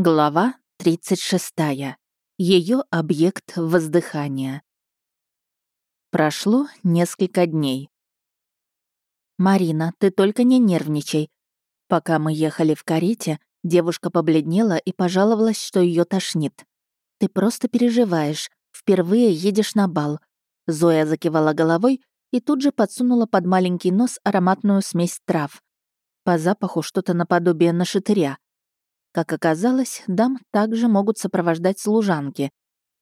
Глава 36. Ее объект воздыхания. Прошло несколько дней. «Марина, ты только не нервничай». Пока мы ехали в карете, девушка побледнела и пожаловалась, что ее тошнит. «Ты просто переживаешь. Впервые едешь на бал». Зоя закивала головой и тут же подсунула под маленький нос ароматную смесь трав. По запаху что-то наподобие нашатыря. Как оказалось, дам также могут сопровождать служанки.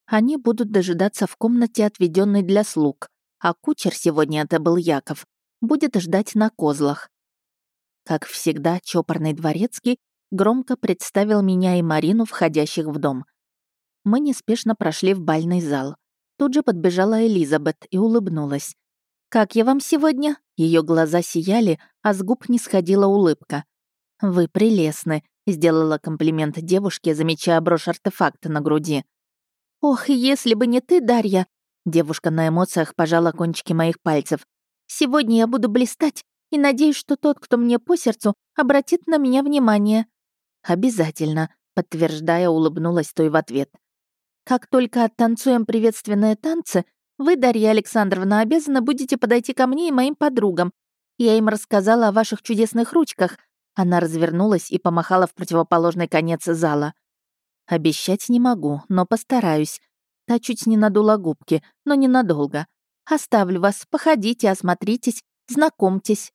Они будут дожидаться в комнате, отведенной для слуг, а кучер сегодня это был Яков, будет ждать на козлах. Как всегда, чопорный дворецкий громко представил меня и Марину, входящих в дом. Мы неспешно прошли в бальный зал. Тут же подбежала Элизабет и улыбнулась. «Как я вам сегодня?» Ее глаза сияли, а с губ не сходила улыбка. «Вы прелестны», Сделала комплимент девушке, замечая брошь артефакта на груди. «Ох, если бы не ты, Дарья!» Девушка на эмоциях пожала кончики моих пальцев. «Сегодня я буду блистать и надеюсь, что тот, кто мне по сердцу, обратит на меня внимание». «Обязательно», — подтверждая, улыбнулась той в ответ. «Как только оттанцуем приветственные танцы, вы, Дарья Александровна, обязаны будете подойти ко мне и моим подругам. Я им рассказала о ваших чудесных ручках, она развернулась и помахала в противоположный конец зала. «Обещать не могу, но постараюсь. Та чуть не надула губки, но ненадолго. Оставлю вас, походите, осмотритесь, знакомьтесь».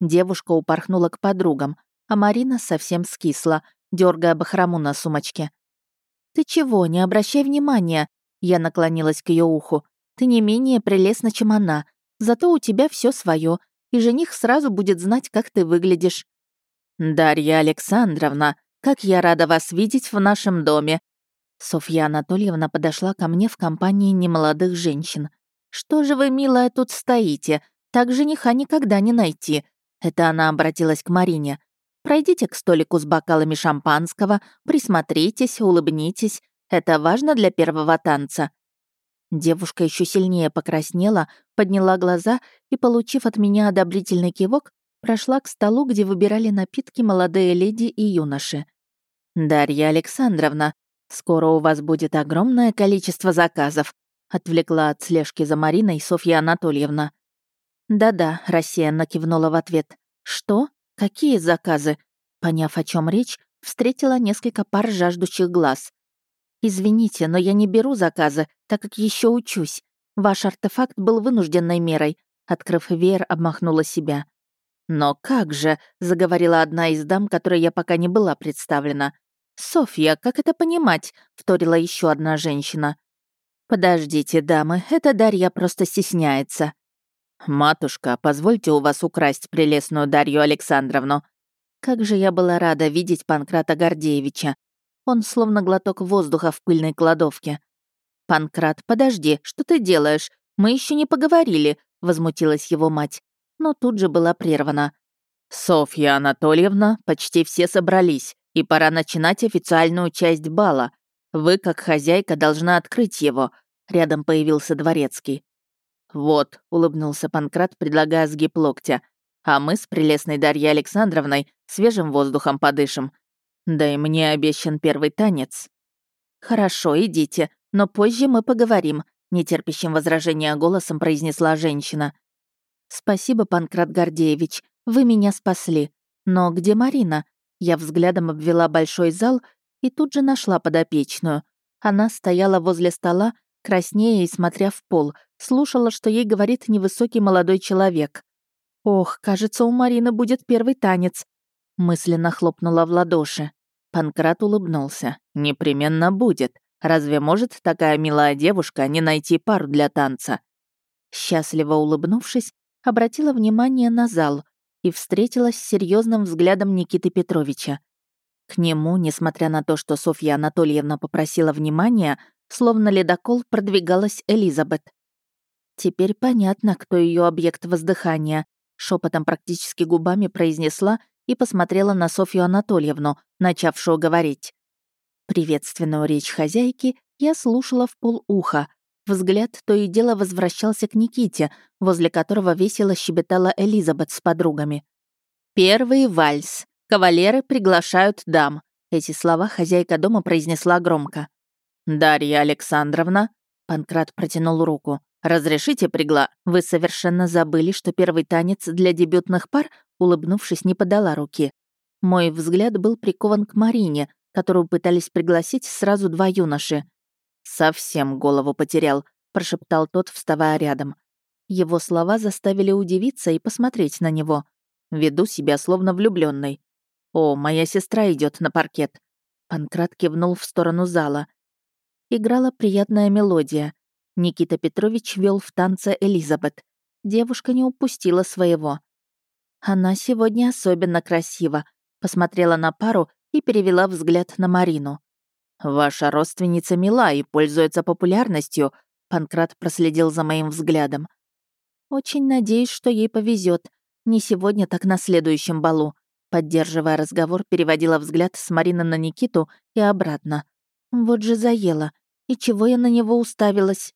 Девушка упорхнула к подругам, а Марина совсем скисла, дергая бахрому на сумочке. «Ты чего, не обращай внимания?» Я наклонилась к ее уху. «Ты не менее прелестна, чем она. Зато у тебя все свое, и жених сразу будет знать, как ты выглядишь». «Дарья Александровна, как я рада вас видеть в нашем доме!» Софья Анатольевна подошла ко мне в компании немолодых женщин. «Что же вы, милая, тут стоите? Так жениха никогда не найти!» Это она обратилась к Марине. «Пройдите к столику с бокалами шампанского, присмотритесь, улыбнитесь. Это важно для первого танца». Девушка еще сильнее покраснела, подняла глаза и, получив от меня одобрительный кивок, прошла к столу, где выбирали напитки молодые леди и юноши. «Дарья Александровна, скоро у вас будет огромное количество заказов», отвлекла от слежки за Мариной Софья Анатольевна. «Да-да», — рассеянно кивнула в ответ. «Что? Какие заказы?» Поняв, о чем речь, встретила несколько пар жаждущих глаз. «Извините, но я не беру заказы, так как еще учусь. Ваш артефакт был вынужденной мерой», — открыв веер, обмахнула себя. «Но как же?» — заговорила одна из дам, которой я пока не была представлена. «Софья, как это понимать?» — вторила еще одна женщина. «Подождите, дамы, эта Дарья просто стесняется». «Матушка, позвольте у вас украсть прелестную Дарью Александровну». Как же я была рада видеть Панкрата Гордеевича. Он словно глоток воздуха в пыльной кладовке. «Панкрат, подожди, что ты делаешь? Мы еще не поговорили», — возмутилась его мать но тут же была прервана. «Софья Анатольевна, почти все собрались, и пора начинать официальную часть бала. Вы, как хозяйка, должна открыть его», — рядом появился дворецкий. «Вот», — улыбнулся Панкрат, предлагая сгиб локтя, «а мы с прелестной Дарьей Александровной свежим воздухом подышим. Да и мне обещан первый танец». «Хорошо, идите, но позже мы поговорим», — нетерпящим возражения голосом произнесла женщина. «Спасибо, Панкрат Гордеевич, вы меня спасли. Но где Марина?» Я взглядом обвела большой зал и тут же нашла подопечную. Она стояла возле стола, краснея и смотря в пол, слушала, что ей говорит невысокий молодой человек. «Ох, кажется, у Марины будет первый танец», — мысленно хлопнула в ладоши. Панкрат улыбнулся. «Непременно будет. Разве может такая милая девушка не найти пару для танца?» Счастливо улыбнувшись, обратила внимание на зал и встретилась с серьезным взглядом Никиты Петровича. К нему, несмотря на то, что Софья Анатольевна попросила внимания, словно ледокол продвигалась Элизабет. Теперь понятно, кто ее объект воздыхания, шепотом практически губами произнесла и посмотрела на Софью Анатольевну, начавшую говорить. Приветственную речь хозяйки я слушала в полуха, Взгляд то и дело возвращался к Никите, возле которого весело щебетала Элизабет с подругами. «Первый вальс. Кавалеры приглашают дам. Эти слова хозяйка дома произнесла громко. «Дарья Александровна?» Панкрат протянул руку. «Разрешите, пригла? Вы совершенно забыли, что первый танец для дебютных пар?» Улыбнувшись, не подала руки. Мой взгляд был прикован к Марине, которую пытались пригласить сразу два юноши. «Совсем голову потерял», — прошептал тот, вставая рядом. Его слова заставили удивиться и посмотреть на него. Веду себя словно влюбленный. «О, моя сестра идет на паркет». Панкрат кивнул в сторону зала. Играла приятная мелодия. Никита Петрович вел в танце Элизабет. Девушка не упустила своего. «Она сегодня особенно красива», — посмотрела на пару и перевела взгляд на Марину. «Ваша родственница мила и пользуется популярностью», — Панкрат проследил за моим взглядом. «Очень надеюсь, что ей повезет. Не сегодня, так на следующем балу», поддерживая разговор, переводила взгляд с Марины на Никиту и обратно. «Вот же заела. И чего я на него уставилась?»